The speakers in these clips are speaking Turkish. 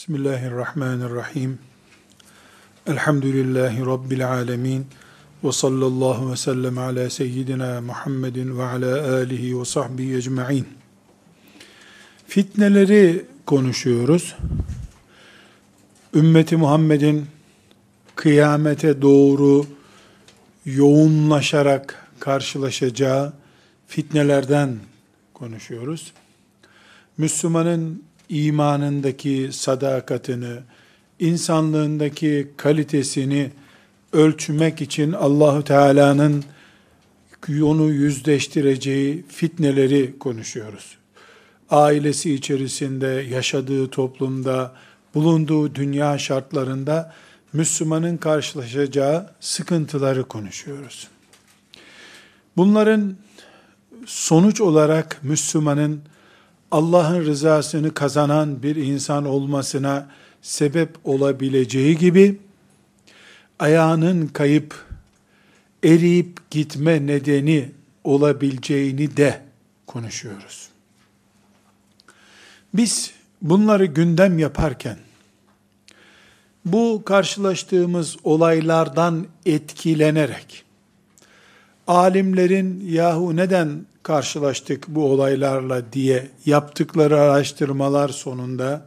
Bismillahirrahmanirrahim. Elhamdülillahi Rabbil alemin. Ve sallallahu ve sellem ala seyyidina Muhammedin ve ala alihi ve sahbihi ecma'in. Fitneleri konuşuyoruz. Ümmeti Muhammed'in kıyamete doğru yoğunlaşarak karşılaşacağı fitnelerden konuşuyoruz. Müslümanın imanındaki sadakatini, insanlığındaki kalitesini ölçmek için Allahu Teala'nın onu yüzleştireceği fitneleri konuşuyoruz. Ailesi içerisinde, yaşadığı toplumda, bulunduğu dünya şartlarında Müslümanın karşılaşacağı sıkıntıları konuşuyoruz. Bunların sonuç olarak Müslümanın Allah'ın rızasını kazanan bir insan olmasına sebep olabileceği gibi ayağının kayıp eriyip gitme nedeni olabileceğini de konuşuyoruz. Biz bunları gündem yaparken bu karşılaştığımız olaylardan etkilenerek alimlerin yahu neden karşılaştık bu olaylarla diye yaptıkları araştırmalar sonunda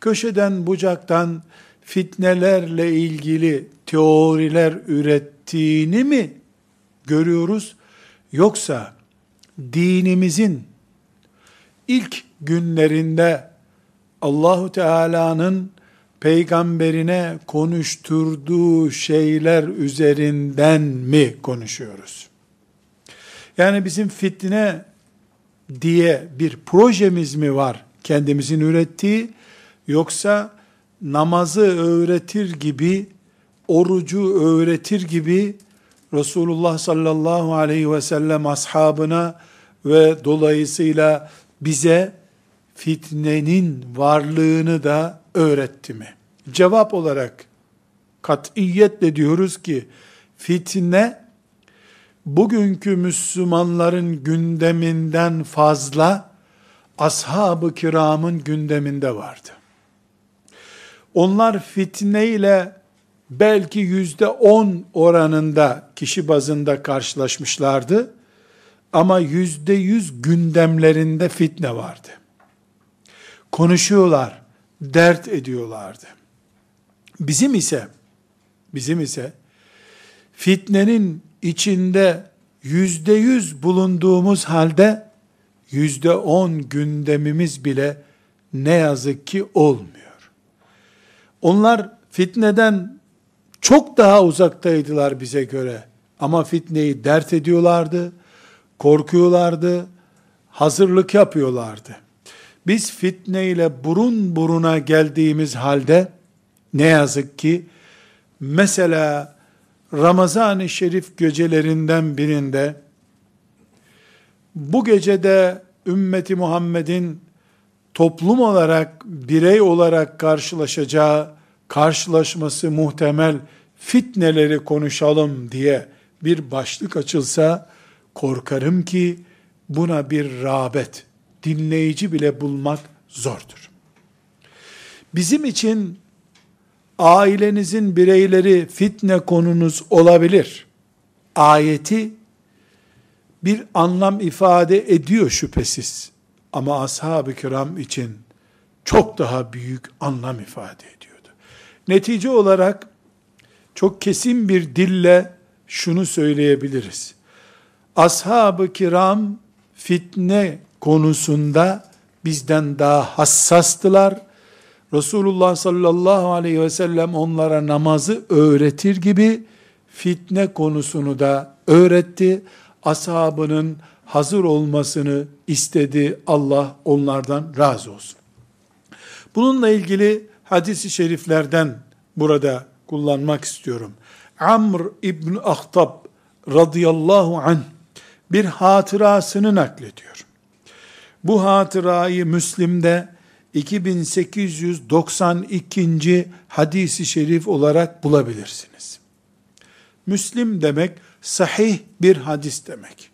köşeden bucaktan fitnelerle ilgili teoriler ürettiğini mi görüyoruz yoksa dinimizin ilk günlerinde Allahu Teala'nın peygamberine konuşturduğu şeyler üzerinden mi konuşuyoruz? Yani bizim fitne diye bir projemiz mi var kendimizin ürettiği yoksa namazı öğretir gibi orucu öğretir gibi Resulullah sallallahu aleyhi ve sellem ashabına ve dolayısıyla bize fitnenin varlığını da öğretti mi? Cevap olarak katiyetle diyoruz ki fitne bugünkü Müslümanların gündeminden fazla ashab-ı kiramın gündeminde vardı. Onlar fitne ile belki yüzde on oranında kişi bazında karşılaşmışlardı. Ama yüzde yüz gündemlerinde fitne vardı. Konuşuyorlar, dert ediyorlardı. Bizim ise, bizim ise fitnenin içinde yüzde yüz bulunduğumuz halde yüzde on gündemimiz bile ne yazık ki olmuyor. Onlar fitneden çok daha uzaktaydılar bize göre. Ama fitneyi dert ediyorlardı, korkuyorlardı, hazırlık yapıyorlardı. Biz fitne ile burun buruna geldiğimiz halde ne yazık ki mesela Ramazan-ı Şerif gecelerinden birinde bu gecede ümmeti Muhammed'in toplum olarak, birey olarak karşılaşacağı, karşılaşması muhtemel fitneleri konuşalım diye bir başlık açılsa, korkarım ki buna bir rağbet, dinleyici bile bulmak zordur. Bizim için ailenizin bireyleri fitne konunuz olabilir. Ayeti bir anlam ifade ediyor şüphesiz. Ama ashab-ı kiram için çok daha büyük anlam ifade ediyordu. Netice olarak çok kesin bir dille şunu söyleyebiliriz. Ashab-ı kiram fitne konusunda bizden daha hassastılar Resulullah sallallahu aleyhi ve sellem onlara namazı öğretir gibi fitne konusunu da öğretti. Ashabının hazır olmasını istedi. Allah onlardan razı olsun. Bununla ilgili hadisi şeriflerden burada kullanmak istiyorum. Amr İbn Ahtab radıyallahu anh bir hatırasını naklediyor. Bu hatırayı Müslim'de 2892. hadisi şerif olarak bulabilirsiniz. Müslim demek sahih bir hadis demek.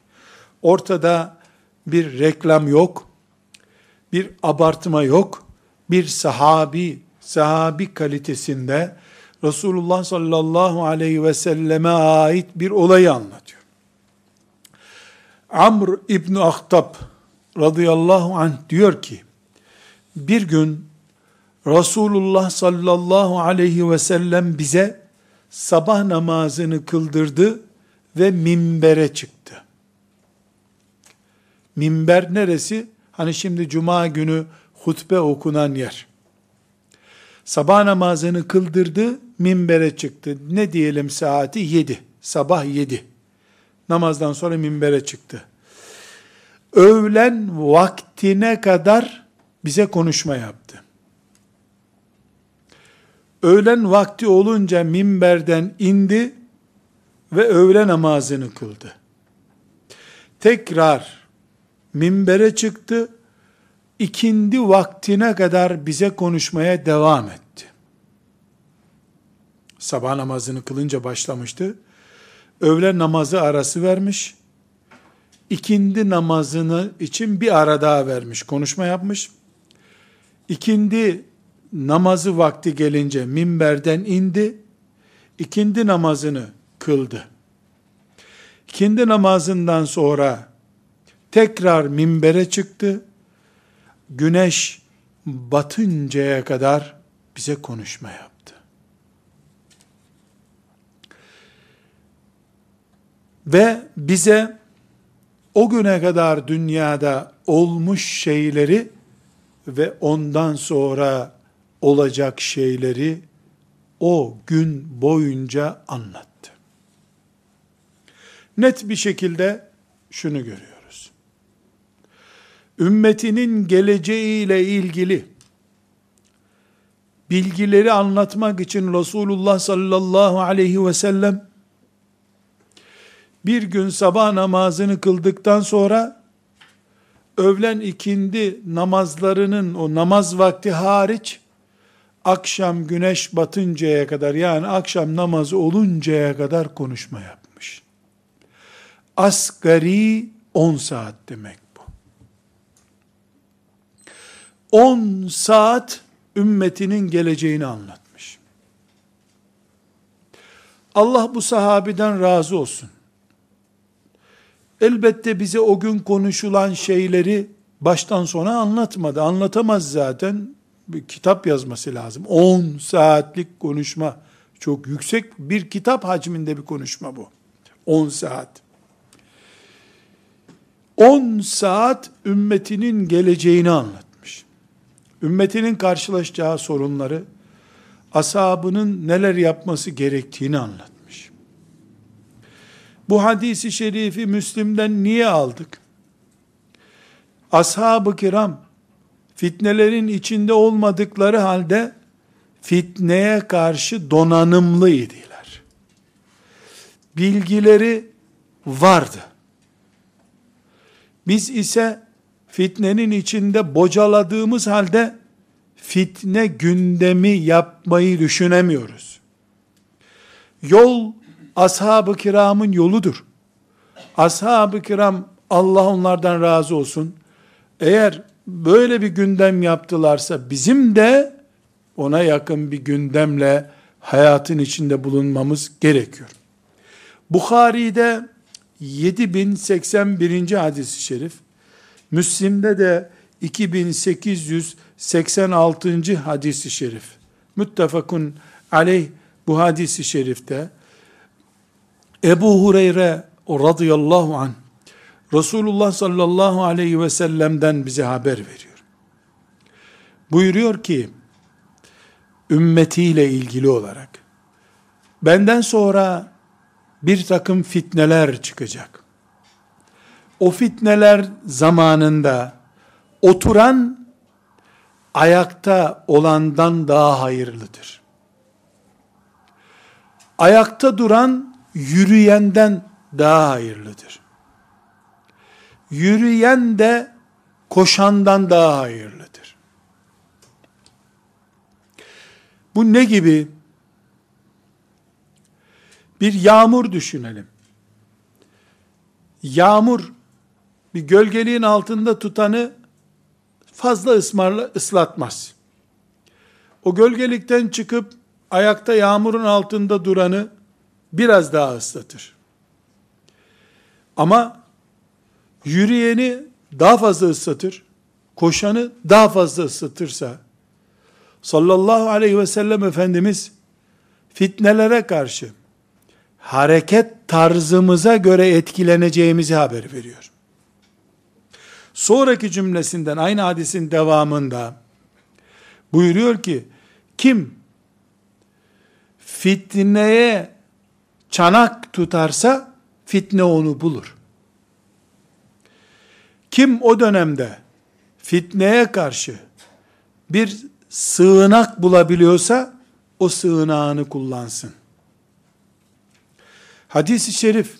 Ortada bir reklam yok, bir abartma yok, bir sahabi, sahabi kalitesinde Resulullah sallallahu aleyhi ve selleme ait bir olayı anlatıyor. Amr İbni Ahtab radıyallahu anh diyor ki, bir gün Resulullah sallallahu aleyhi ve sellem bize sabah namazını kıldırdı ve minbere çıktı. Minber neresi? Hani şimdi cuma günü hutbe okunan yer. Sabah namazını kıldırdı, minbere çıktı. Ne diyelim saati? Yedi. Sabah yedi. Namazdan sonra minbere çıktı. Öğlen vaktine kadar bize konuşma yaptı. Öğlen vakti olunca minberden indi ve öğle namazını kıldı. Tekrar minbere çıktı, ikindi vaktine kadar bize konuşmaya devam etti. Sabah namazını kılınca başlamıştı. Öğle namazı arası vermiş. İkindi namazını için bir ara daha vermiş. Konuşma yapmış. İkindi namazı vakti gelince minberden indi. İkindi namazını kıldı. İkindi namazından sonra tekrar minbere çıktı güneş batıncaya kadar bize konuşma yaptı. Ve bize o güne kadar dünyada olmuş şeyleri ve ondan sonra olacak şeyleri o gün boyunca anlattı. Net bir şekilde şunu görüyor ümmetinin geleceğiyle ilgili bilgileri anlatmak için Resulullah sallallahu aleyhi ve sellem bir gün sabah namazını kıldıktan sonra öğlen ikindi namazlarının o namaz vakti hariç akşam güneş batıncaya kadar yani akşam namazı oluncaya kadar konuşma yapmış. Asgari 10 saat demek. 10 saat ümmetinin geleceğini anlatmış. Allah bu sahabiden razı olsun. Elbette bize o gün konuşulan şeyleri baştan sona anlatmadı. Anlatamaz zaten. Bir kitap yazması lazım. 10 saatlik konuşma. Çok yüksek bir kitap hacminde bir konuşma bu. 10 saat. 10 saat ümmetinin geleceğini anlat ümmetinin karşılaşacağı sorunları, ashabının neler yapması gerektiğini anlatmış. Bu hadisi şerifi Müslim'den niye aldık? Ashab-ı kiram, fitnelerin içinde olmadıkları halde, fitneye karşı donanımlıydılar. Bilgileri vardı. Biz ise fitnenin içinde bocaladığımız halde fitne gündemi yapmayı düşünemiyoruz. Yol ashab-ı kiramın yoludur. Ashab-ı kiram Allah onlardan razı olsun. Eğer böyle bir gündem yaptılarsa bizim de ona yakın bir gündemle hayatın içinde bulunmamız gerekiyor. Bukhari'de 7081. hadis-i şerif Müslim'de de 2886. hadisi şerif. Müttefakun aleyh bu hadisi şerifte Ebu Hureyre radıyallahu an Resulullah sallallahu aleyhi ve sellem'den bize haber veriyor. Buyuruyor ki ümmetiyle ilgili olarak benden sonra bir takım fitneler çıkacak o fitneler zamanında oturan ayakta olandan daha hayırlıdır. Ayakta duran yürüyenden daha hayırlıdır. Yürüyen de koşandan daha hayırlıdır. Bu ne gibi? Bir yağmur düşünelim. Yağmur bir gölgeliğin altında tutanı fazla ısmarla ıslatmaz. o gölgelikten çıkıp ayakta yağmurun altında duranı biraz daha ıslatır. Ama yürüyeni daha fazla ıslatır, koşanı daha fazla ıslatırsa, sallallahu aleyhi ve sellem Efendimiz fitnelere karşı hareket tarzımıza göre etkileneceğimizi haber veriyor. Sonraki cümlesinden aynı hadisin devamında buyuruyor ki kim fitneye çanak tutarsa fitne onu bulur. Kim o dönemde fitneye karşı bir sığınak bulabiliyorsa o sığınağını kullansın. Hadis-i şerif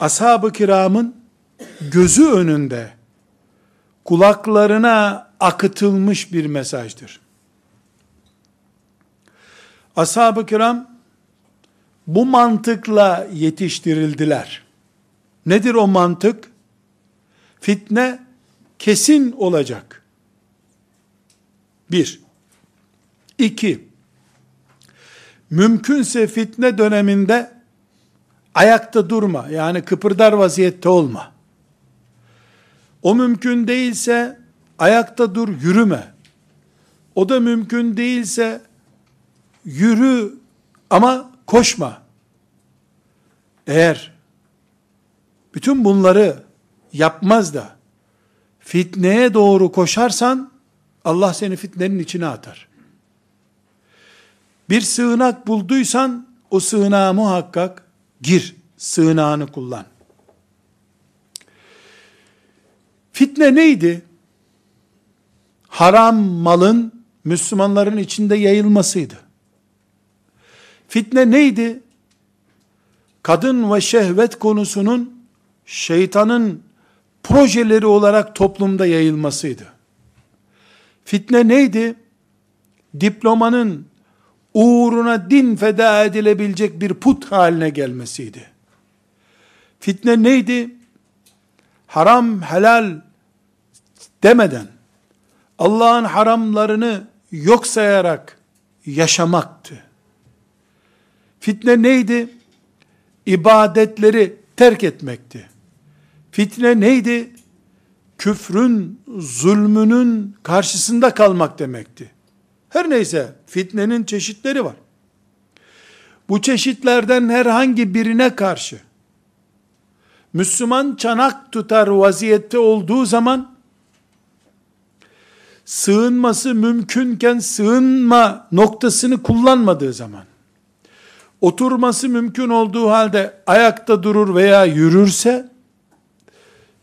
ashab-ı kiramın gözü önünde kulaklarına akıtılmış bir mesajdır. Ashab-ı kiram bu mantıkla yetiştirildiler. Nedir o mantık? Fitne kesin olacak. Bir. İki. Mümkünse fitne döneminde ayakta durma. Yani kıpırdar vaziyette olma. O mümkün değilse ayakta dur, yürüme. O da mümkün değilse yürü ama koşma. Eğer bütün bunları yapmaz da fitneye doğru koşarsan Allah seni fitnenin içine atar. Bir sığınak bulduysan o sığınağa muhakkak gir. Sığınağını kullan. Fitne neydi? Haram malın Müslümanların içinde yayılmasıydı. Fitne neydi? Kadın ve şehvet konusunun şeytanın projeleri olarak toplumda yayılmasıydı. Fitne neydi? Diplomanın uğruna din feda edilebilecek bir put haline gelmesiydi. Fitne neydi? Haram, helal demeden Allah'ın haramlarını yok sayarak yaşamaktı. Fitne neydi? İbadetleri terk etmekti. Fitne neydi? Küfrün, zulmünün karşısında kalmak demekti. Her neyse fitnenin çeşitleri var. Bu çeşitlerden herhangi birine karşı Müslüman çanak tutar vaziyette olduğu zaman sığınması mümkünken sığınma noktasını kullanmadığı zaman oturması mümkün olduğu halde ayakta durur veya yürürse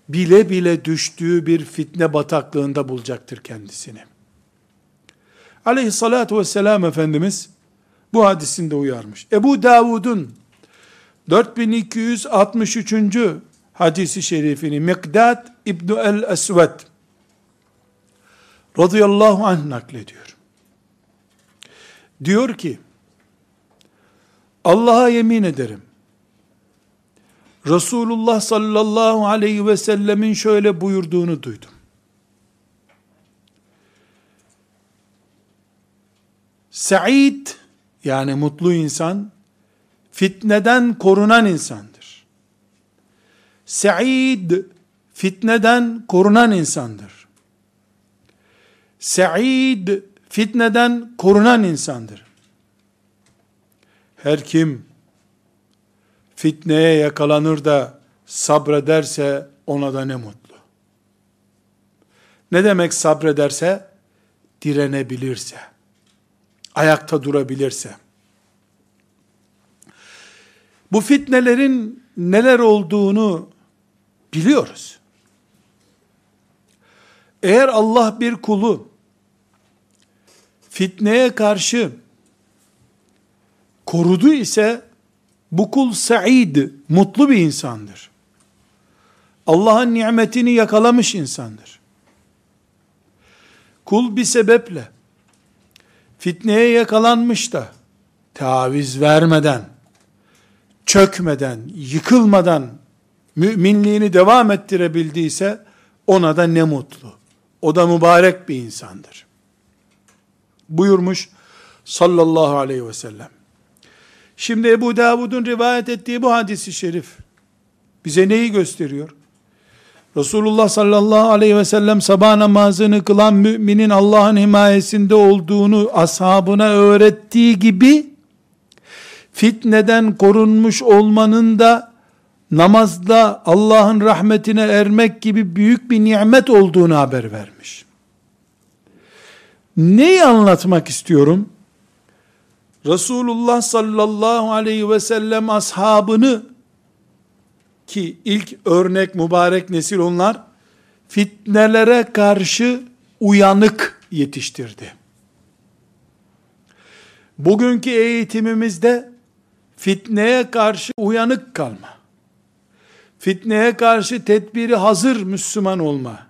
bile bile düştüğü bir fitne bataklığında bulacaktır kendisini. Aleyhissalatu vesselam Efendimiz bu hadisinde uyarmış. Ebu Davud'un 4263. hadisi şerifini Mikdad İbni el-Esved radıyallahu anh naklediyor. Diyor ki, Allah'a yemin ederim, Resulullah sallallahu aleyhi ve sellemin şöyle buyurduğunu duydum. Said yani mutlu insan fitneden korunan insandır. Said fitneden korunan insandır. Said fitneden korunan insandır. Her kim fitneye yakalanır da sabrederse ona da ne mutlu. Ne demek sabrederse? Direnebilirse ayakta durabilirse, bu fitnelerin neler olduğunu biliyoruz. Eğer Allah bir kulu fitneye karşı korudu ise bu kul said, mutlu bir insandır. Allah'ın nimetini yakalamış insandır. Kul bir sebeple fitneye yakalanmış da taviz vermeden, çökmeden, yıkılmadan müminliğini devam ettirebildiyse ona da ne mutlu. O da mübarek bir insandır. buyurmuş sallallahu aleyhi ve sellem. Şimdi Ebu Davud'un rivayet ettiği bu hadisi şerif bize neyi gösteriyor? Resulullah sallallahu aleyhi ve sellem sabah namazını kılan müminin Allah'ın himayesinde olduğunu ashabına öğrettiği gibi fitneden korunmuş olmanın da namazda Allah'ın rahmetine ermek gibi büyük bir nimet olduğunu haber vermiş. Neyi anlatmak istiyorum? Resulullah sallallahu aleyhi ve sellem ashabını ki ilk örnek mübarek nesil onlar fitnelere karşı uyanık yetiştirdi. Bugünkü eğitimimizde fitneye karşı uyanık kalma. Fitneye karşı tedbiri hazır Müslüman olma.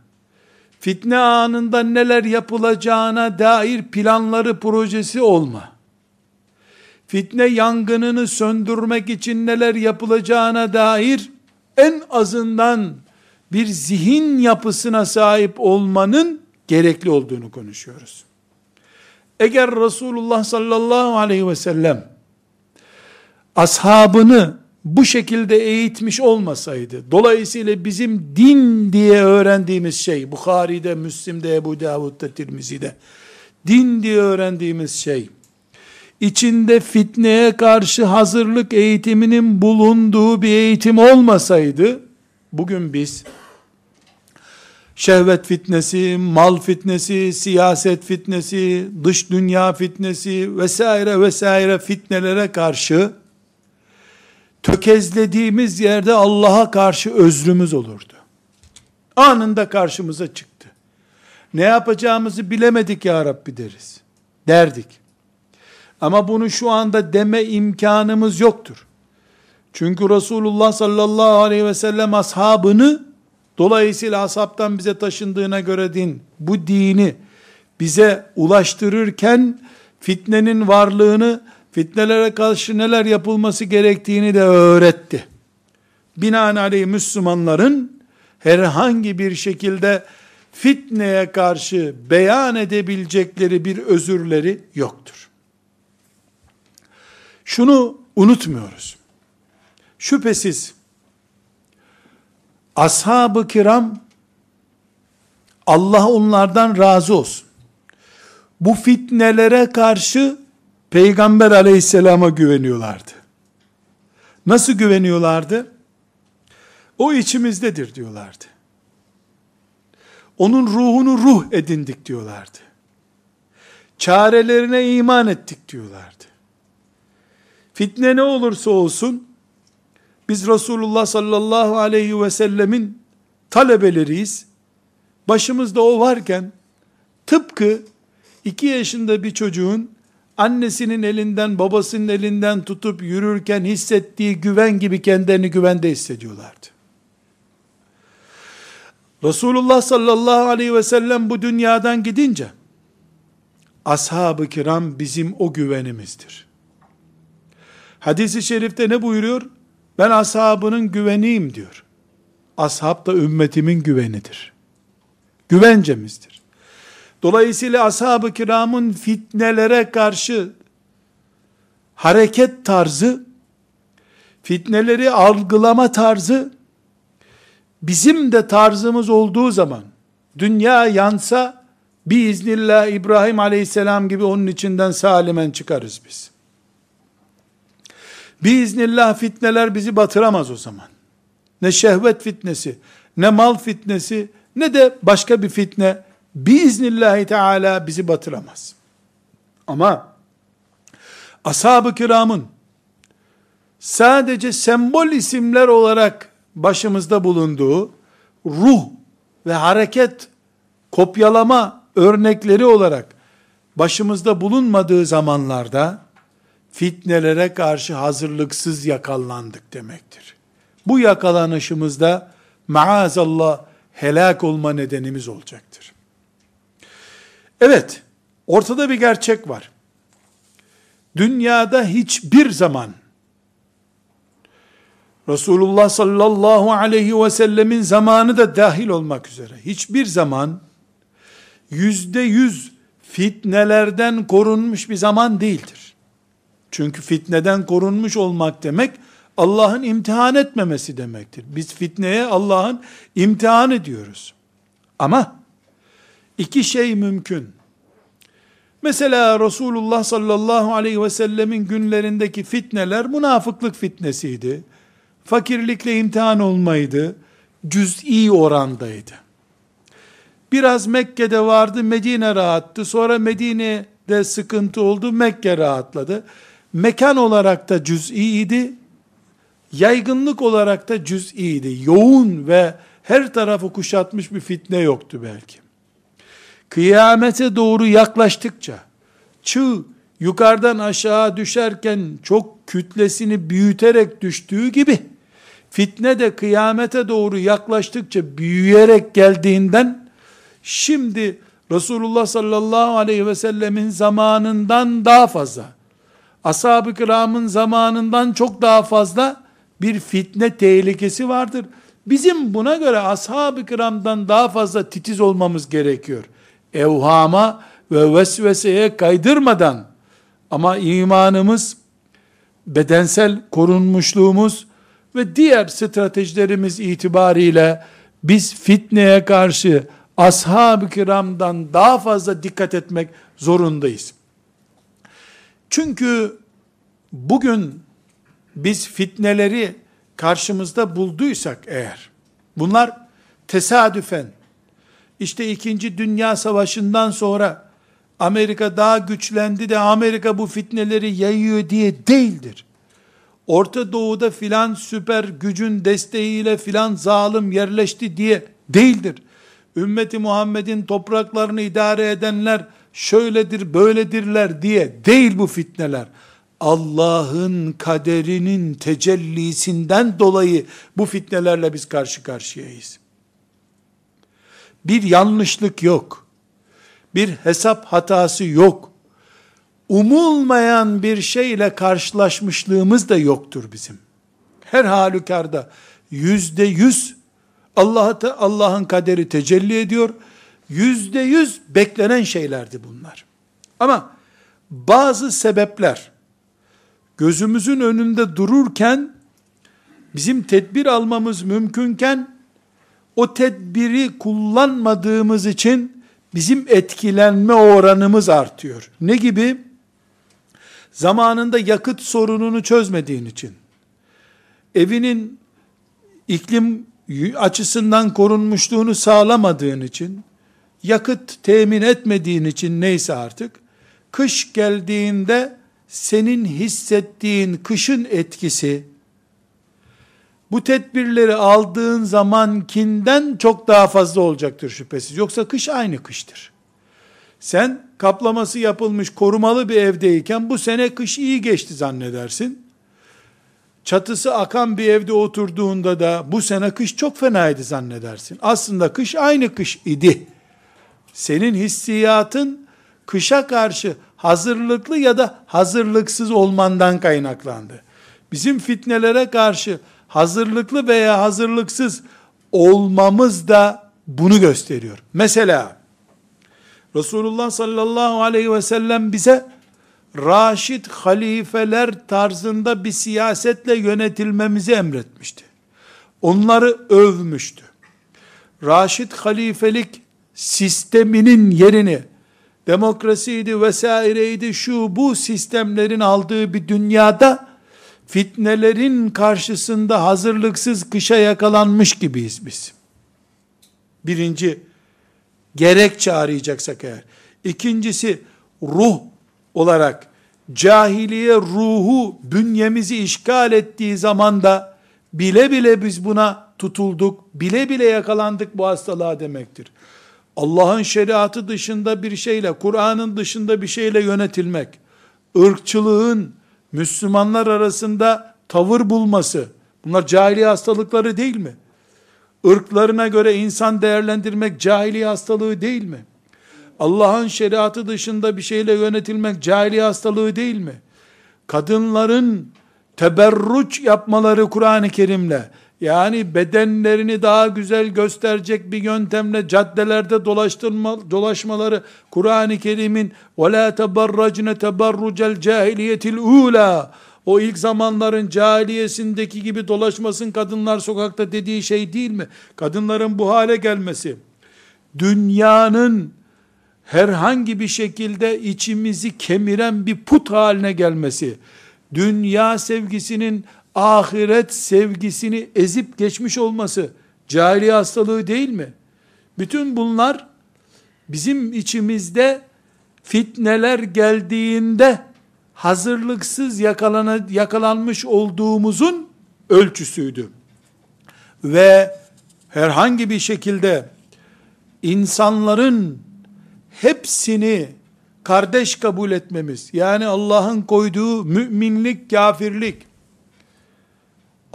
Fitne anında neler yapılacağına dair planları projesi olma. Fitne yangınını söndürmek için neler yapılacağına dair en azından bir zihin yapısına sahip olmanın gerekli olduğunu konuşuyoruz. Eğer Resulullah sallallahu aleyhi ve sellem ashabını bu şekilde eğitmiş olmasaydı, dolayısıyla bizim din diye öğrendiğimiz şey, Bukhari'de, Müslim'de, Ebu Davud'da, Tirmizi'de, din diye öğrendiğimiz şey, içinde fitneye karşı hazırlık eğitiminin bulunduğu bir eğitim olmasaydı, bugün biz, şehvet fitnesi, mal fitnesi, siyaset fitnesi, dış dünya fitnesi vesaire vesaire fitnelere karşı tökezlediğimiz yerde Allah'a karşı özrümüz olurdu. Anında karşımıza çıktı. Ne yapacağımızı bilemedik ya Rabbi deriz. Derdik. Ama bunu şu anda deme imkanımız yoktur. Çünkü Resulullah sallallahu aleyhi ve sellem ashabını dolayısıyla ashabtan bize taşındığına göre din bu dini bize ulaştırırken fitnenin varlığını fitnelere karşı neler yapılması gerektiğini de öğretti. Binaenaleyh Müslümanların herhangi bir şekilde fitneye karşı beyan edebilecekleri bir özürleri yoktur. Şunu unutmuyoruz. Şüphesiz ashab-ı kiram Allah onlardan razı olsun. Bu fitnelere karşı Peygamber aleyhisselama güveniyorlardı. Nasıl güveniyorlardı? O içimizdedir diyorlardı. Onun ruhunu ruh edindik diyorlardı. Çarelerine iman ettik diyorlardı. Fitne ne olursa olsun, biz Resulullah sallallahu aleyhi ve sellemin talebeleriyiz. Başımızda o varken, tıpkı iki yaşında bir çocuğun annesinin elinden, babasının elinden tutup yürürken hissettiği güven gibi kendilerini güvende hissediyorlardı. Resulullah sallallahu aleyhi ve sellem bu dünyadan gidince, ashab-ı kiram bizim o güvenimizdir. Hadis-i şerifte ne buyuruyor? Ben ashabının güveniyim diyor. Ashab da ümmetimin güvenidir. Güvencemizdir. Dolayısıyla ashab-ı kiramın fitnelere karşı hareket tarzı, fitneleri algılama tarzı, bizim de tarzımız olduğu zaman, dünya yansa, biiznillah İbrahim aleyhisselam gibi onun içinden salimen çıkarız biz. Biiznillah fitneler bizi batıramaz o zaman. Ne şehvet fitnesi, ne mal fitnesi, ne de başka bir fitne biiznillahü teala bizi batıramaz. Ama ashab-ı kiramın sadece sembol isimler olarak başımızda bulunduğu ruh ve hareket kopyalama örnekleri olarak başımızda bulunmadığı zamanlarda fitnelere karşı hazırlıksız yakalandık demektir. Bu yakalanışımızda maazallah helak olma nedenimiz olacaktır. Evet, ortada bir gerçek var. Dünyada hiçbir zaman Resulullah sallallahu aleyhi ve sellemin zamanı da dahil olmak üzere hiçbir zaman yüzde yüz fitnelerden korunmuş bir zaman değildir. Çünkü fitneden korunmuş olmak demek Allah'ın imtihan etmemesi demektir. Biz fitneye Allah'ın imtihan ediyoruz. Ama iki şey mümkün. Mesela Resulullah sallallahu aleyhi ve sellemin günlerindeki fitneler münafıklık fitnesiydi. Fakirlikle imtihan olmaydı. Cüz'i orandaydı. Biraz Mekke'de vardı, Medine rahattı. Sonra Medine'de sıkıntı oldu, Mekke rahatladı. Mekan olarak da cüz'iydi. Yaygınlık olarak da cüz'iydi. Yoğun ve her tarafı kuşatmış bir fitne yoktu belki. Kıyamete doğru yaklaştıkça, çığ yukarıdan aşağı düşerken çok kütlesini büyüterek düştüğü gibi, fitne de kıyamete doğru yaklaştıkça büyüyerek geldiğinden, şimdi Resulullah sallallahu aleyhi ve sellemin zamanından daha fazla, ashab-ı kiramın zamanından çok daha fazla bir fitne tehlikesi vardır. Bizim buna göre ashab-ı kiramdan daha fazla titiz olmamız gerekiyor. Evhama ve vesveseye kaydırmadan ama imanımız, bedensel korunmuşluğumuz ve diğer stratejilerimiz itibariyle biz fitneye karşı ashab-ı kiramdan daha fazla dikkat etmek zorundayız. Çünkü bugün biz fitneleri karşımızda bulduysak eğer, bunlar tesadüfen, işte 2. Dünya Savaşı'ndan sonra Amerika daha güçlendi de Amerika bu fitneleri yayıyor diye değildir. Orta Doğu'da filan süper gücün desteğiyle filan zalim yerleşti diye değildir. Ümmeti Muhammed'in topraklarını idare edenler şöyledir böyledirler diye değil bu fitneler. Allah'ın kaderinin tecellisinden dolayı bu fitnelerle biz karşı karşıyayız. Bir yanlışlık yok. Bir hesap hatası yok. Umulmayan bir şeyle karşılaşmışlığımız da yoktur bizim. Her halükarda yüzde yüz Allah'ın kaderi tecelli ediyor. Yüzde yüz beklenen şeylerdi bunlar. Ama bazı sebepler gözümüzün önünde dururken bizim tedbir almamız mümkünken o tedbiri kullanmadığımız için bizim etkilenme oranımız artıyor. Ne gibi? Zamanında yakıt sorununu çözmediğin için, evinin iklim açısından korunmuşluğunu sağlamadığın için, yakıt temin etmediğin için neyse artık, kış geldiğinde senin hissettiğin kışın etkisi, bu tedbirleri aldığın zamankinden çok daha fazla olacaktır şüphesiz. Yoksa kış aynı kıştır. Sen kaplaması yapılmış korumalı bir evdeyken bu sene kış iyi geçti zannedersin. Çatısı akan bir evde oturduğunda da bu sene kış çok fenaydı zannedersin. Aslında kış aynı kış idi. Senin hissiyatın kışa karşı hazırlıklı ya da hazırlıksız olmandan kaynaklandı. Bizim fitnelere karşı hazırlıklı veya hazırlıksız olmamız da bunu gösteriyor. Mesela Resulullah sallallahu aleyhi ve sellem bize raşid halifeler tarzında bir siyasetle yönetilmemizi emretmişti. Onları övmüştü. Raşid halifelik sisteminin yerini demokrasiydi vesaireydi şu bu sistemlerin aldığı bir dünyada fitnelerin karşısında hazırlıksız kışa yakalanmış gibiyiz biz. Birinci, gerekçe arayacaksak eğer. İkincisi, ruh olarak cahiliye ruhu bünyemizi işgal ettiği zaman da bile bile biz buna tutulduk, bile bile yakalandık bu hastalığa demektir. Allah'ın şeriatı dışında bir şeyle, Kur'an'ın dışında bir şeyle yönetilmek, ırkçılığın, Müslümanlar arasında tavır bulması, bunlar cahiliye hastalıkları değil mi? Irklarına göre insan değerlendirmek cahiliye hastalığı değil mi? Allah'ın şeriatı dışında bir şeyle yönetilmek cahiliye hastalığı değil mi? Kadınların teberruç yapmaları Kur'an-ı Kerim'le, yani bedenlerini daha güzel gösterecek bir yöntemle caddelerde dolaştırma, dolaşmaları Kur'an-ı Kerim'in وَلَا تَبَرَّجْنَ تَبَرُّجَ الْجَاهِلِيَةِ الْعُولَى o ilk zamanların cahiliyesindeki gibi dolaşmasın kadınlar sokakta dediği şey değil mi? Kadınların bu hale gelmesi, dünyanın herhangi bir şekilde içimizi kemiren bir put haline gelmesi, dünya sevgisinin ahiret sevgisini ezip geçmiş olması cahiliye hastalığı değil mi? Bütün bunlar bizim içimizde fitneler geldiğinde hazırlıksız yakalana, yakalanmış olduğumuzun ölçüsüydü. Ve herhangi bir şekilde insanların hepsini kardeş kabul etmemiz, yani Allah'ın koyduğu müminlik, kafirlik,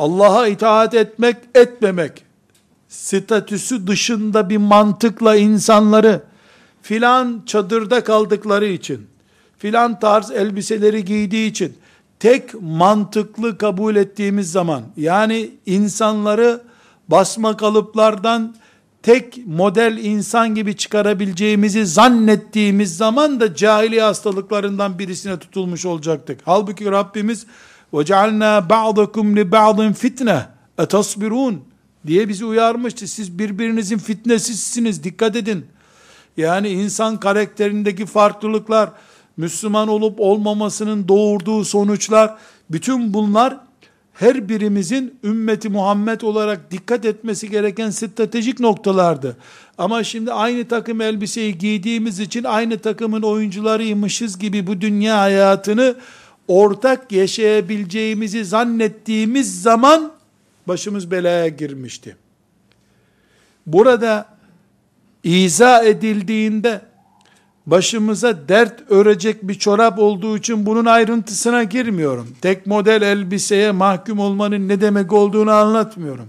Allah'a itaat etmek, etmemek, statüsü dışında bir mantıkla insanları filan çadırda kaldıkları için, filan tarz elbiseleri giydiği için tek mantıklı kabul ettiğimiz zaman, yani insanları basma kalıplardan tek model insan gibi çıkarabileceğimizi zannettiğimiz zaman da cahiliye hastalıklarından birisine tutulmuş olacaktık. Halbuki Rabbimiz وَجَعَلْنَا بَعْضَكُمْ لِبَعْضٍ fitne اَتَصْبِرُونَ diye bizi uyarmıştı. Siz birbirinizin fitnesizsiniz, dikkat edin. Yani insan karakterindeki farklılıklar, Müslüman olup olmamasının doğurduğu sonuçlar, bütün bunlar her birimizin ümmeti Muhammed olarak dikkat etmesi gereken stratejik noktalardı. Ama şimdi aynı takım elbiseyi giydiğimiz için aynı takımın oyuncularıymışız gibi bu dünya hayatını ortak yaşayabileceğimizi zannettiğimiz zaman başımız belaya girmişti. Burada izah edildiğinde başımıza dert örecek bir çorap olduğu için bunun ayrıntısına girmiyorum. Tek model elbiseye mahkum olmanın ne demek olduğunu anlatmıyorum.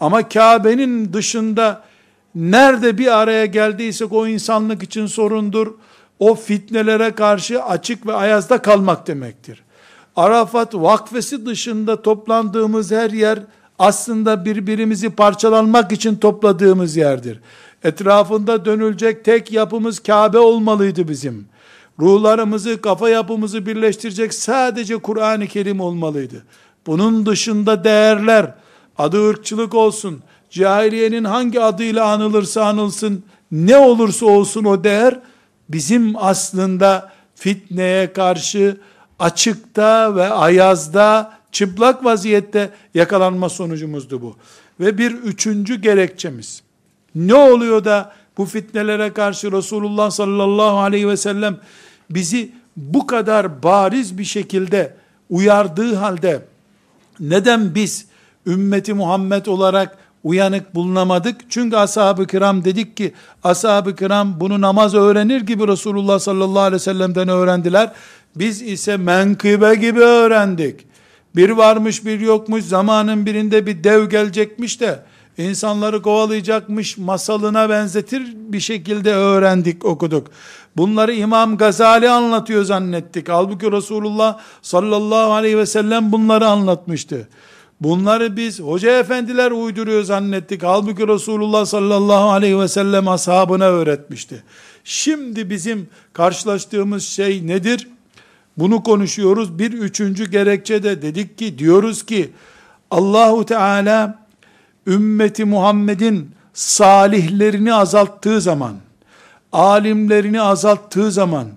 Ama Kabe'nin dışında nerede bir araya geldiysek o insanlık için sorundur. O fitnelere karşı açık ve ayazda kalmak demektir. Arafat vakfesi dışında toplandığımız her yer aslında birbirimizi parçalanmak için topladığımız yerdir. Etrafında dönülecek tek yapımız Kabe olmalıydı bizim. Ruhlarımızı, kafa yapımızı birleştirecek sadece Kur'an-ı Kerim olmalıydı. Bunun dışında değerler, adı ırkçılık olsun, cahiliyenin hangi adıyla anılırsa anılsın, ne olursa olsun o değer, bizim aslında fitneye karşı açıkta ve ayazda, çıplak vaziyette yakalanma sonucumuzdu bu. Ve bir üçüncü gerekçemiz, ne oluyor da bu fitnelere karşı Resulullah sallallahu aleyhi ve sellem bizi bu kadar bariz bir şekilde uyardığı halde neden biz ümmeti Muhammed olarak uyanık bulunamadık? Çünkü ashab-ı kiram dedik ki ashab-ı kiram bunu namaz öğrenir gibi Resulullah sallallahu aleyhi ve sellem'den öğrendiler. Biz ise menkıbe gibi öğrendik. Bir varmış bir yokmuş zamanın birinde bir dev gelecekmiş de insanları kovalayacakmış masalına benzetir bir şekilde öğrendik, okuduk. Bunları İmam Gazali anlatıyor zannettik. Halbuki Resulullah sallallahu aleyhi ve sellem bunları anlatmıştı. Bunları biz hoca efendiler uyduruyor zannettik. Halbuki Resulullah sallallahu aleyhi ve sellem ashabına öğretmişti. Şimdi bizim karşılaştığımız şey nedir? Bunu konuşuyoruz. Bir üçüncü gerekçe de dedik ki diyoruz ki Allahu Teala ümmeti Muhammed'in salihlerini azalttığı zaman, alimlerini azalttığı zaman,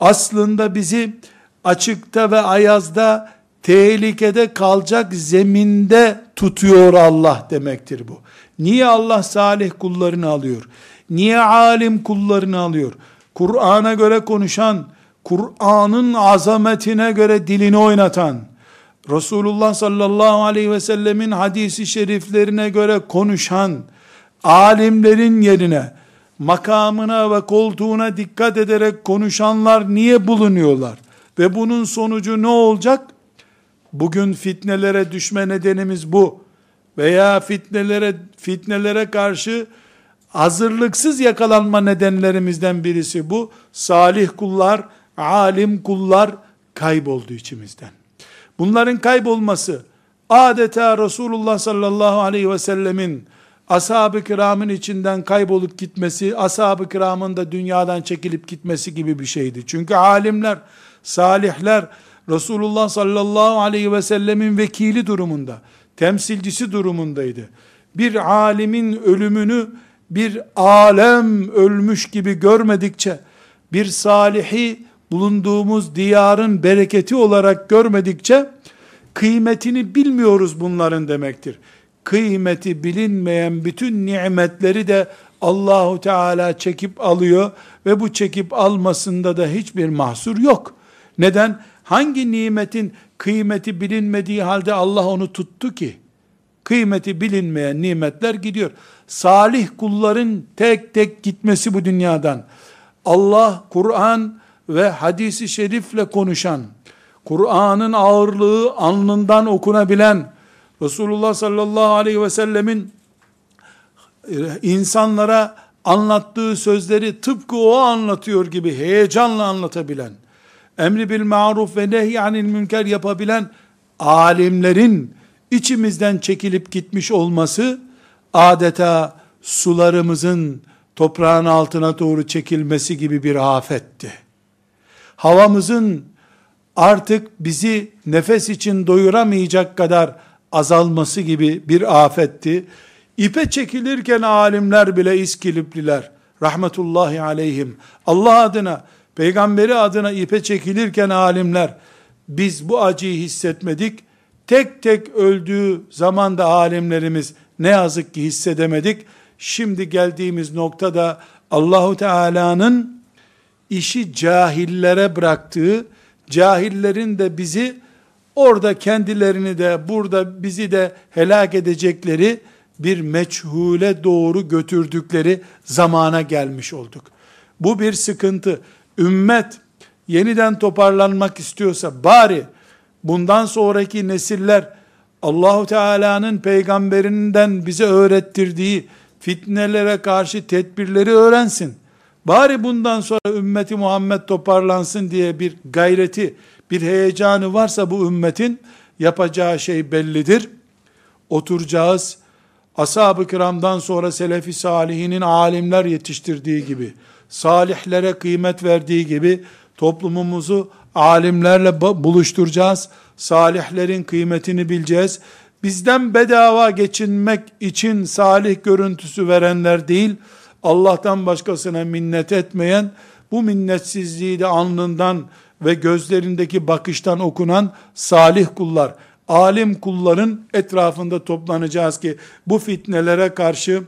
aslında bizi açıkta ve ayazda tehlikede kalacak zeminde tutuyor Allah demektir bu. Niye Allah salih kullarını alıyor? Niye alim kullarını alıyor? Kur'an'a göre konuşan, Kur'an'ın azametine göre dilini oynatan, Resulullah sallallahu aleyhi ve sellemin hadisi şeriflerine göre konuşan alimlerin yerine makamına ve koltuğuna dikkat ederek konuşanlar niye bulunuyorlar? Ve bunun sonucu ne olacak? Bugün fitnelere düşme nedenimiz bu. Veya fitnelere fitnelere karşı hazırlıksız yakalanma nedenlerimizden birisi bu. Salih kullar, alim kullar kayboldu içimizden. Bunların kaybolması adeta Resulullah sallallahu aleyhi ve sellemin ashab-ı kiramın içinden kaybolup gitmesi, ashab-ı kiramın da dünyadan çekilip gitmesi gibi bir şeydi. Çünkü alimler, salihler, Resulullah sallallahu aleyhi ve sellemin vekili durumunda, temsilcisi durumundaydı. Bir alimin ölümünü bir alem ölmüş gibi görmedikçe, bir salihi bulunduğumuz diyarın bereketi olarak görmedikçe, kıymetini bilmiyoruz bunların demektir. Kıymeti bilinmeyen bütün nimetleri de Allahu Teala çekip alıyor ve bu çekip almasında da hiçbir mahsur yok. Neden? Hangi nimetin kıymeti bilinmediği halde Allah onu tuttu ki? Kıymeti bilinmeyen nimetler gidiyor. Salih kulların tek tek gitmesi bu dünyadan. Allah, Kur'an ve hadisi şerifle konuşan, Kur'an'ın ağırlığı alnından okunabilen, Resulullah sallallahu aleyhi ve sellemin e, insanlara anlattığı sözleri tıpkı o anlatıyor gibi heyecanla anlatabilen, emri bil maruf ve nehyanil münker yapabilen alimlerin içimizden çekilip gitmiş olması adeta sularımızın toprağın altına doğru çekilmesi gibi bir afetti. Havamızın artık bizi nefes için doyuramayacak kadar azalması gibi bir afetti. İpe çekilirken alimler bile iskilipliler. Rahmetullahi aleyhim. Allah adına, peygamberi adına ipe çekilirken alimler, biz bu acıyı hissetmedik. Tek tek öldüğü zamanda alimlerimiz ne yazık ki hissedemedik. Şimdi geldiğimiz noktada Allahu Teala'nın işi cahillere bıraktığı, cahillerin de bizi orada kendilerini de burada bizi de helak edecekleri bir meçhule doğru götürdükleri zamana gelmiş olduk. Bu bir sıkıntı. Ümmet yeniden toparlanmak istiyorsa bari bundan sonraki nesiller Allahu Teala'nın peygamberinden bize öğrettirdiği fitnelere karşı tedbirleri öğrensin. Bari bundan sonra ümmeti Muhammed toparlansın diye bir gayreti, bir heyecanı varsa bu ümmetin yapacağı şey bellidir. Oturacağız. Ashab-ı kiramdan sonra selefi salihinin alimler yetiştirdiği gibi, salihlere kıymet verdiği gibi toplumumuzu alimlerle buluşturacağız. Salihlerin kıymetini bileceğiz. Bizden bedava geçinmek için salih görüntüsü verenler değil, Allah'tan başkasına minnet etmeyen, bu minnetsizliği de alnından ve gözlerindeki bakıştan okunan salih kullar, alim kulların etrafında toplanacağız ki bu fitnelere karşı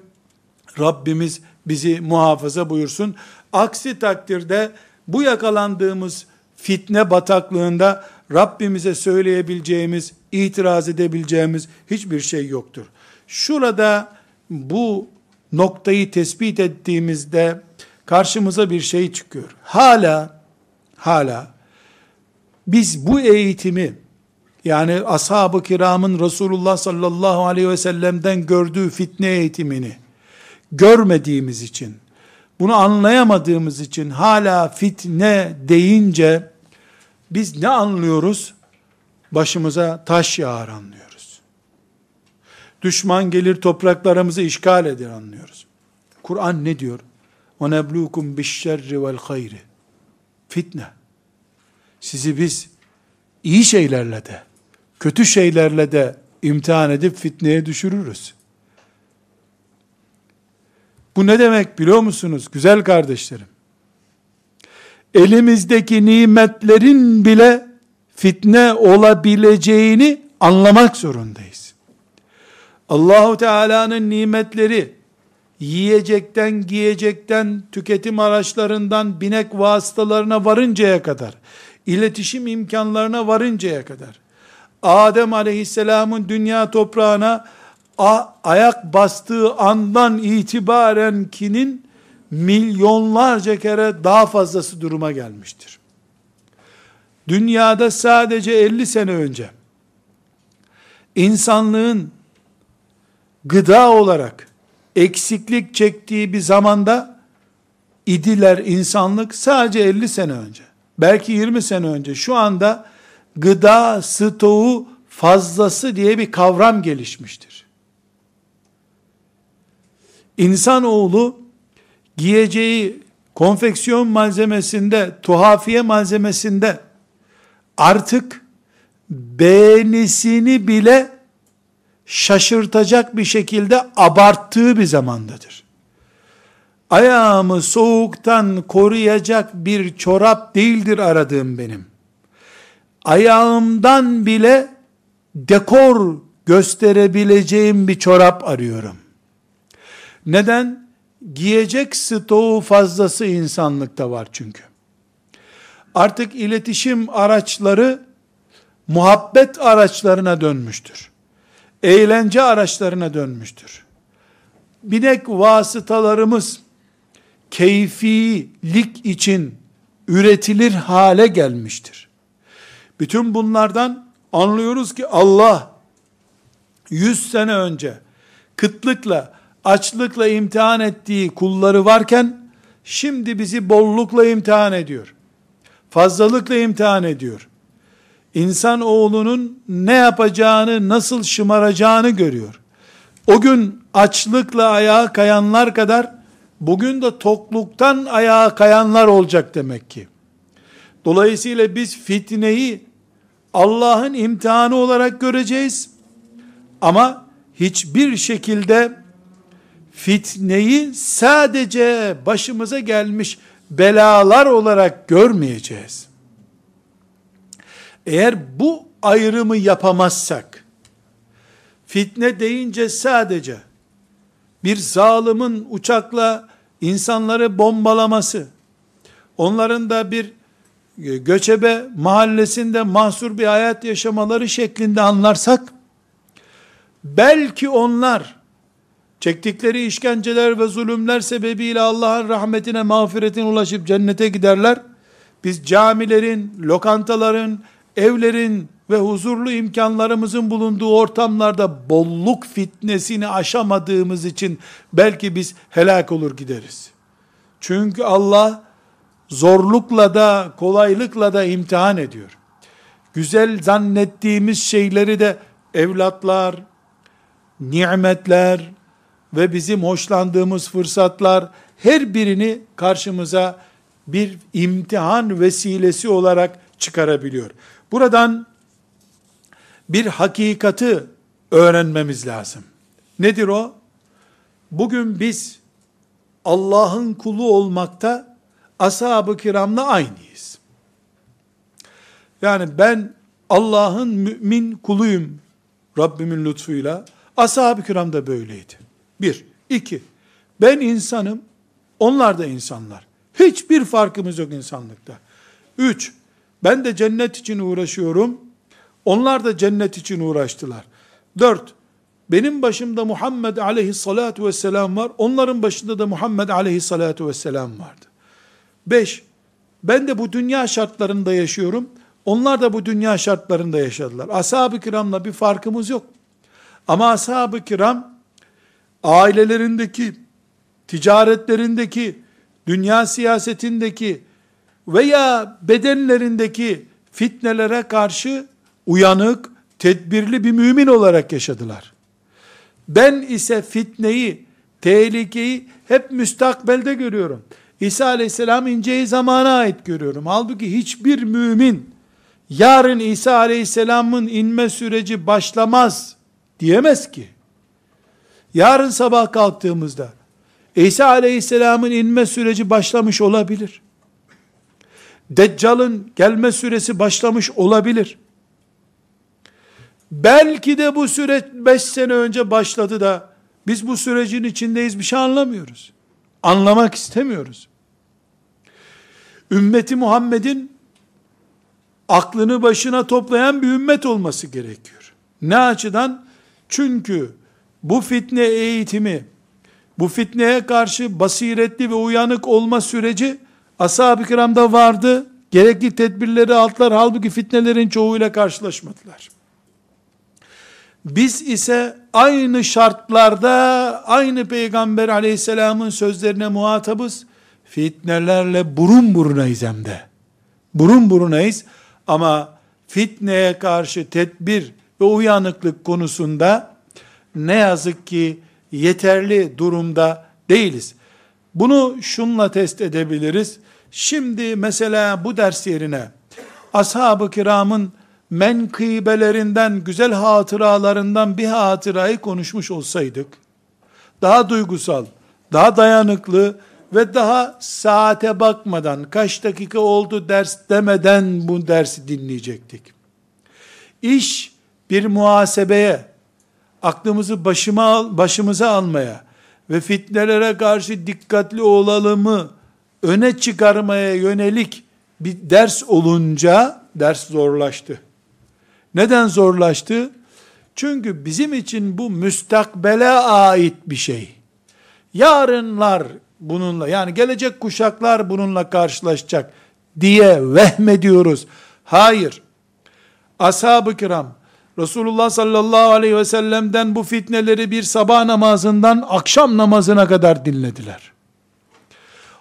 Rabbimiz bizi muhafaza buyursun. Aksi takdirde bu yakalandığımız fitne bataklığında Rabbimize söyleyebileceğimiz, itiraz edebileceğimiz hiçbir şey yoktur. Şurada bu noktayı tespit ettiğimizde karşımıza bir şey çıkıyor. Hala, hala biz bu eğitimi yani ashab-ı kiramın Resulullah sallallahu aleyhi ve sellem'den gördüğü fitne eğitimini görmediğimiz için, bunu anlayamadığımız için hala fitne deyince biz ne anlıyoruz? Başımıza taş yağar anlıyoruz. Düşman gelir topraklarımızı işgal eder anlıyoruz. Kur'an ne diyor? وَنَبْلُوكُمْ بِالشَّرِّ وَالْخَيْرِ Fitne. Sizi biz iyi şeylerle de, kötü şeylerle de imtihan edip fitneye düşürürüz. Bu ne demek biliyor musunuz güzel kardeşlerim? elimizdeki nimetlerin bile fitne olabileceğini anlamak zorundayız. Allahu Teala'nın nimetleri yiyecekten, giyecekten, tüketim araçlarından, binek vasıtalarına varıncaya kadar, iletişim imkanlarına varıncaya kadar, Adem aleyhisselamın dünya toprağına ayak bastığı andan itibaren kinin milyonlarca kere daha fazlası duruma gelmiştir. Dünyada sadece 50 sene önce insanlığın gıda olarak eksiklik çektiği bir zamanda idiler insanlık sadece 50 sene önce. Belki 20 sene önce. Şu anda gıda stoğu fazlası diye bir kavram gelişmiştir. İnsanoğlu giyeceği konfeksiyon malzemesinde, tuhafiye malzemesinde artık beğenisini bile şaşırtacak bir şekilde abarttığı bir zamandadır. Ayağımı soğuktan koruyacak bir çorap değildir aradığım benim. Ayağımdan bile dekor gösterebileceğim bir çorap arıyorum. Neden? Giyecek stoğu fazlası insanlıkta var çünkü. Artık iletişim araçları muhabbet araçlarına dönmüştür. Eğlence araçlarına dönmüştür. Binek vasıtalarımız keyfilik için üretilir hale gelmiştir. Bütün bunlardan anlıyoruz ki Allah 100 sene önce kıtlıkla, açlıkla imtihan ettiği kulları varken şimdi bizi bollukla imtihan ediyor. Fazlalıkla imtihan ediyor. İnsan oğlunun ne yapacağını, nasıl şımaracağını görüyor. O gün açlıkla ayağa kayanlar kadar bugün de tokluktan ayağa kayanlar olacak demek ki. Dolayısıyla biz fitneyi Allah'ın imtihanı olarak göreceğiz. Ama hiçbir şekilde fitneyi sadece başımıza gelmiş belalar olarak görmeyeceğiz. Eğer bu ayrımı yapamazsak, fitne deyince sadece bir zalimin uçakla insanları bombalaması, onların da bir göçebe mahallesinde mahsur bir hayat yaşamaları şeklinde anlarsak, belki onlar çektikleri işkenceler ve zulümler sebebiyle Allah'ın rahmetine, mağfiretine ulaşıp cennete giderler. Biz camilerin, lokantaların, evlerin ve huzurlu imkanlarımızın bulunduğu ortamlarda bolluk fitnesini aşamadığımız için belki biz helak olur gideriz. Çünkü Allah zorlukla da kolaylıkla da imtihan ediyor. Güzel zannettiğimiz şeyleri de evlatlar, nimetler ve bizim hoşlandığımız fırsatlar her birini karşımıza bir imtihan vesilesi olarak çıkarabiliyor. Buradan bir hakikati öğrenmemiz lazım. Nedir o? Bugün biz Allah'ın kulu olmakta ashab-ı kiramla aynıyız. Yani ben Allah'ın mümin kuluyum Rabbimin lütfuyla. Ashab-ı kiram da böyleydi. Bir. iki. Ben insanım, onlar da insanlar. Hiçbir farkımız yok insanlıkta. Üç. Ben de cennet için uğraşıyorum. Onlar da cennet için uğraştılar. Dört, benim başımda Muhammed aleyhissalatu vesselam var. Onların başında da Muhammed aleyhissalatu vesselam vardı. Beş, ben de bu dünya şartlarında yaşıyorum. Onlar da bu dünya şartlarında yaşadılar. Ashab-ı kiramla bir farkımız yok. Ama ashab-ı kiram ailelerindeki, ticaretlerindeki, dünya siyasetindeki veya bedenlerindeki fitnelere karşı uyanık, tedbirli bir mümin olarak yaşadılar. Ben ise fitneyi, tehlikeyi hep müstakbelde görüyorum. İsa aleyhisselam inceyi zamana ait görüyorum. Halbuki hiçbir mümin yarın İsa aleyhisselamın inme süreci başlamaz diyemez ki. Yarın sabah kalktığımızda İsa aleyhisselamın inme süreci başlamış olabilir. Deccal'ın gelme süresi başlamış olabilir. Belki de bu süreç 5 sene önce başladı da biz bu sürecin içindeyiz bir şey anlamıyoruz. Anlamak istemiyoruz. Ümmeti Muhammed'in aklını başına toplayan bir ümmet olması gerekiyor. Ne açıdan? Çünkü bu fitne eğitimi, bu fitneye karşı basiretli ve uyanık olma süreci ashab-ı kiramda vardı. Gerekli tedbirleri aldılar. Halbuki fitnelerin çoğuyla karşılaşmadılar. Biz ise aynı şartlarda aynı peygamber aleyhisselamın sözlerine muhatabız. Fitnelerle burun burunayız hem de. Burun burunayız ama fitneye karşı tedbir ve uyanıklık konusunda ne yazık ki yeterli durumda değiliz. Bunu şunla test edebiliriz. Şimdi mesela bu ders yerine ashab-ı kiramın menkıbelerinden, güzel hatıralarından bir hatırayı konuşmuş olsaydık, daha duygusal, daha dayanıklı ve daha saate bakmadan, kaç dakika oldu ders demeden bu dersi dinleyecektik. İş bir muhasebeye, aklımızı başıma, başımıza almaya ve fitnelere karşı dikkatli olalımı öne çıkarmaya yönelik bir ders olunca ders zorlaştı. Neden zorlaştı? Çünkü bizim için bu müstakbele ait bir şey. Yarınlar bununla yani gelecek kuşaklar bununla karşılaşacak diye vehmediyoruz. Hayır. Ashab-ı kiram Resulullah sallallahu aleyhi ve sellem'den bu fitneleri bir sabah namazından akşam namazına kadar dinlediler.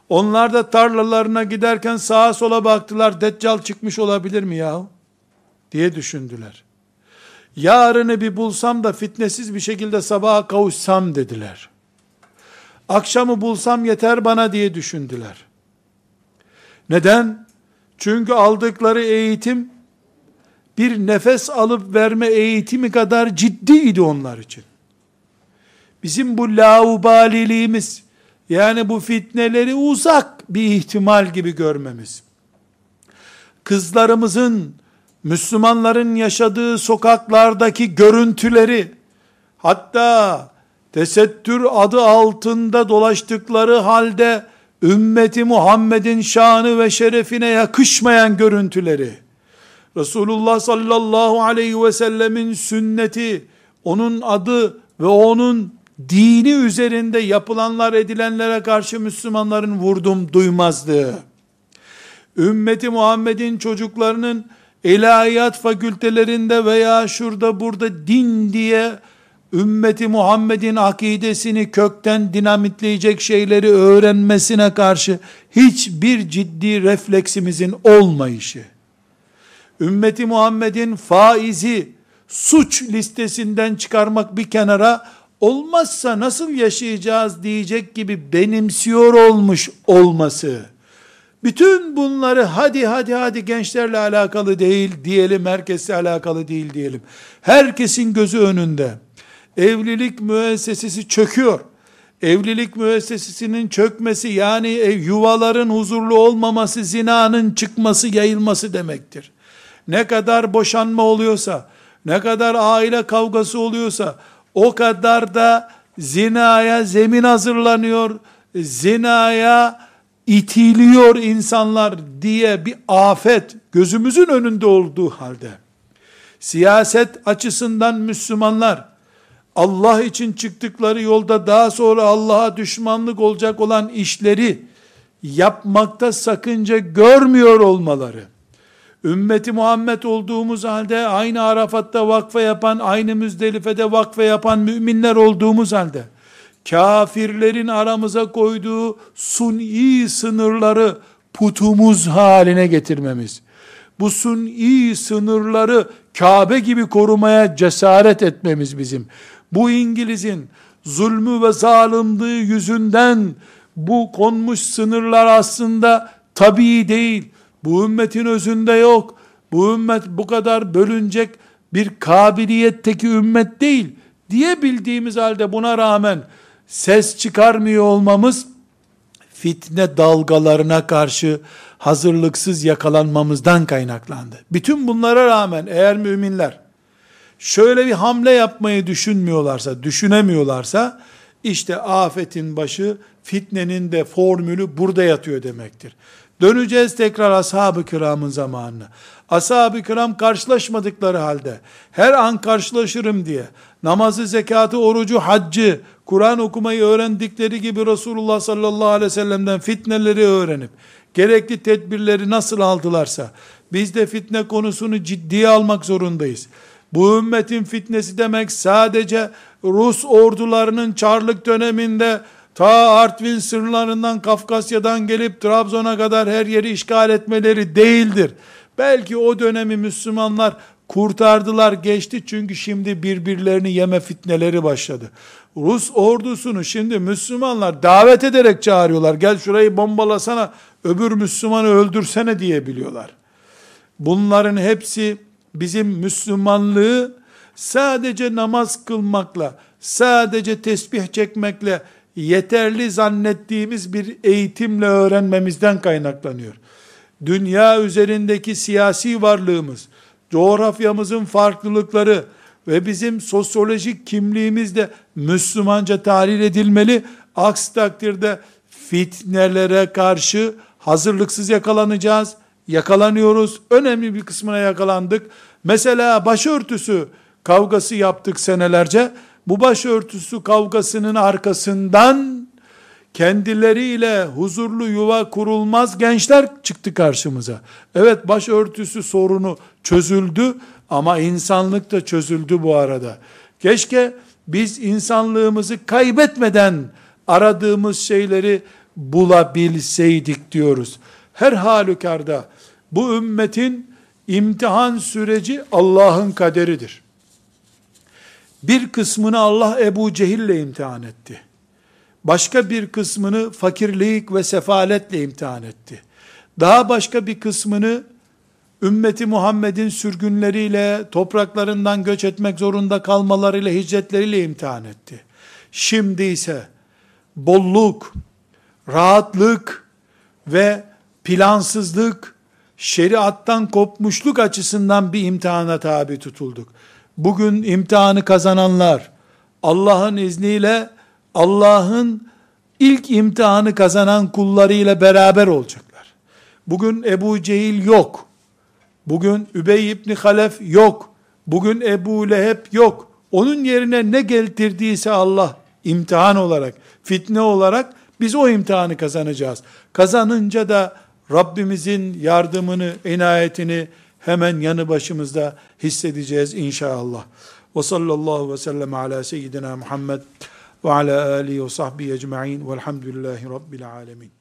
Onlar da tarlalarına giderken sağa sola baktılar. Deccal çıkmış olabilir mi yahu? Diye düşündüler. Yarını bir bulsam da fitnesiz bir şekilde sabaha kavuşsam dediler. Akşamı bulsam yeter bana diye düşündüler. Neden? Çünkü aldıkları eğitim bir nefes alıp verme eğitimi kadar ciddiydi onlar için. Bizim bu laubaliliğimiz, yani bu fitneleri uzak bir ihtimal gibi görmemiz. Kızlarımızın, Müslümanların yaşadığı sokaklardaki görüntüleri, hatta tesettür adı altında dolaştıkları halde, ümmeti Muhammed'in şanı ve şerefine yakışmayan görüntüleri, Resulullah sallallahu aleyhi ve sellemin sünneti, onun adı ve onun dini üzerinde yapılanlar edilenlere karşı Müslümanların vurdum duymazlığı, ümmeti Muhammed'in çocuklarının ilahiyat fakültelerinde veya şurada burada din diye ümmeti Muhammed'in akidesini kökten dinamitleyecek şeyleri öğrenmesine karşı hiçbir ciddi refleksimizin olmayışı, ümmeti Muhammed'in faizi suç listesinden çıkarmak bir kenara olmazsa nasıl yaşayacağız diyecek gibi benimsiyor olmuş olması, bütün bunları hadi hadi hadi gençlerle alakalı değil diyelim, herkesle alakalı değil diyelim. Herkesin gözü önünde. Evlilik müessesesi çöküyor. Evlilik müessesesinin çökmesi yani yuvaların huzurlu olmaması, zinanın çıkması, yayılması demektir. Ne kadar boşanma oluyorsa, ne kadar aile kavgası oluyorsa, o kadar da zinaya zemin hazırlanıyor, zinaya itiliyor insanlar diye bir afet gözümüzün önünde olduğu halde, siyaset açısından Müslümanlar, Allah için çıktıkları yolda daha sonra Allah'a düşmanlık olacak olan işleri yapmakta sakınca görmüyor olmaları, ümmeti Muhammed olduğumuz halde aynı Arafat'ta vakfe yapan, aynı Müzdelife'de vakfe yapan müminler olduğumuz halde kafirlerin aramıza koyduğu suni sınırları putumuz haline getirmemiz. Bu suni sınırları Kabe gibi korumaya cesaret etmemiz bizim. Bu İngiliz'in zulmü ve zalimliği yüzünden bu konmuş sınırlar aslında tabii değil bu ümmetin özünde yok. Bu ümmet bu kadar bölünecek bir kabiliyetteki ümmet değil diye bildiğimiz halde buna rağmen ses çıkarmıyor olmamız fitne dalgalarına karşı hazırlıksız yakalanmamızdan kaynaklandı. Bütün bunlara rağmen eğer müminler şöyle bir hamle yapmayı düşünmüyorlarsa, düşünemiyorlarsa işte afetin başı, fitnenin de formülü burada yatıyor demektir. Döneceğiz tekrar ashab-ı kiramın zamanına. Ashab-ı kiram karşılaşmadıkları halde, her an karşılaşırım diye, namazı, zekatı, orucu, haccı, Kur'an okumayı öğrendikleri gibi Resulullah sallallahu aleyhi ve sellem'den fitneleri öğrenip, gerekli tedbirleri nasıl aldılarsa, biz de fitne konusunu ciddiye almak zorundayız. Bu ümmetin fitnesi demek sadece Rus ordularının Çarlık döneminde ta Artvin sınırlarından Kafkasya'dan gelip Trabzon'a kadar her yeri işgal etmeleri değildir. Belki o dönemi Müslümanlar kurtardılar geçti çünkü şimdi birbirlerini yeme fitneleri başladı. Rus ordusunu şimdi Müslümanlar davet ederek çağırıyorlar. Gel şurayı bombalasana, öbür Müslümanı öldürsene diye biliyorlar. Bunların hepsi bizim Müslümanlığı sadece namaz kılmakla, sadece tesbih çekmekle yeterli zannettiğimiz bir eğitimle öğrenmemizden kaynaklanıyor. Dünya üzerindeki siyasi varlığımız, coğrafyamızın farklılıkları ve bizim sosyolojik kimliğimiz de Müslümanca tahlil edilmeli. Aksi takdirde fitnelere karşı hazırlıksız yakalanacağız. Yakalanıyoruz. Önemli bir kısmına yakalandık. Mesela başörtüsü kavgası yaptık senelerce. Bu başörtüsü kavgasının arkasından kendileriyle huzurlu yuva kurulmaz gençler çıktı karşımıza. Evet başörtüsü sorunu çözüldü ama insanlık da çözüldü bu arada. Keşke biz insanlığımızı kaybetmeden aradığımız şeyleri bulabilseydik diyoruz. Her halükarda bu ümmetin imtihan süreci Allah'ın kaderidir. Bir kısmını Allah Ebu Cehil'le imtihan etti. Başka bir kısmını fakirlik ve sefaletle imtihan etti. Daha başka bir kısmını ümmeti Muhammed'in sürgünleriyle, topraklarından göç etmek zorunda kalmalarıyla, hicretleriyle imtihan etti. Şimdi ise bolluk, rahatlık ve plansızlık, şeriattan kopmuşluk açısından bir imtihana tabi tutulduk. Bugün imtihanı kazananlar, Allah'ın izniyle Allah'ın ilk imtihanı kazanan kullarıyla beraber olacaklar. Bugün Ebu Cehil yok. Bugün Übey İbni Halef yok. Bugün Ebu Leheb yok. Onun yerine ne getirdiyse Allah imtihan olarak, fitne olarak biz o imtihanı kazanacağız. Kazanınca da Rabbimizin yardımını, inayetini hemen yanı başımızda hissedeceğiz inşallah. Ve sallallahu ve sellem ala seyyidina Muhammed ve ala alihi ve sahbihi ecma'in velhamdülillahi rabbil alemin.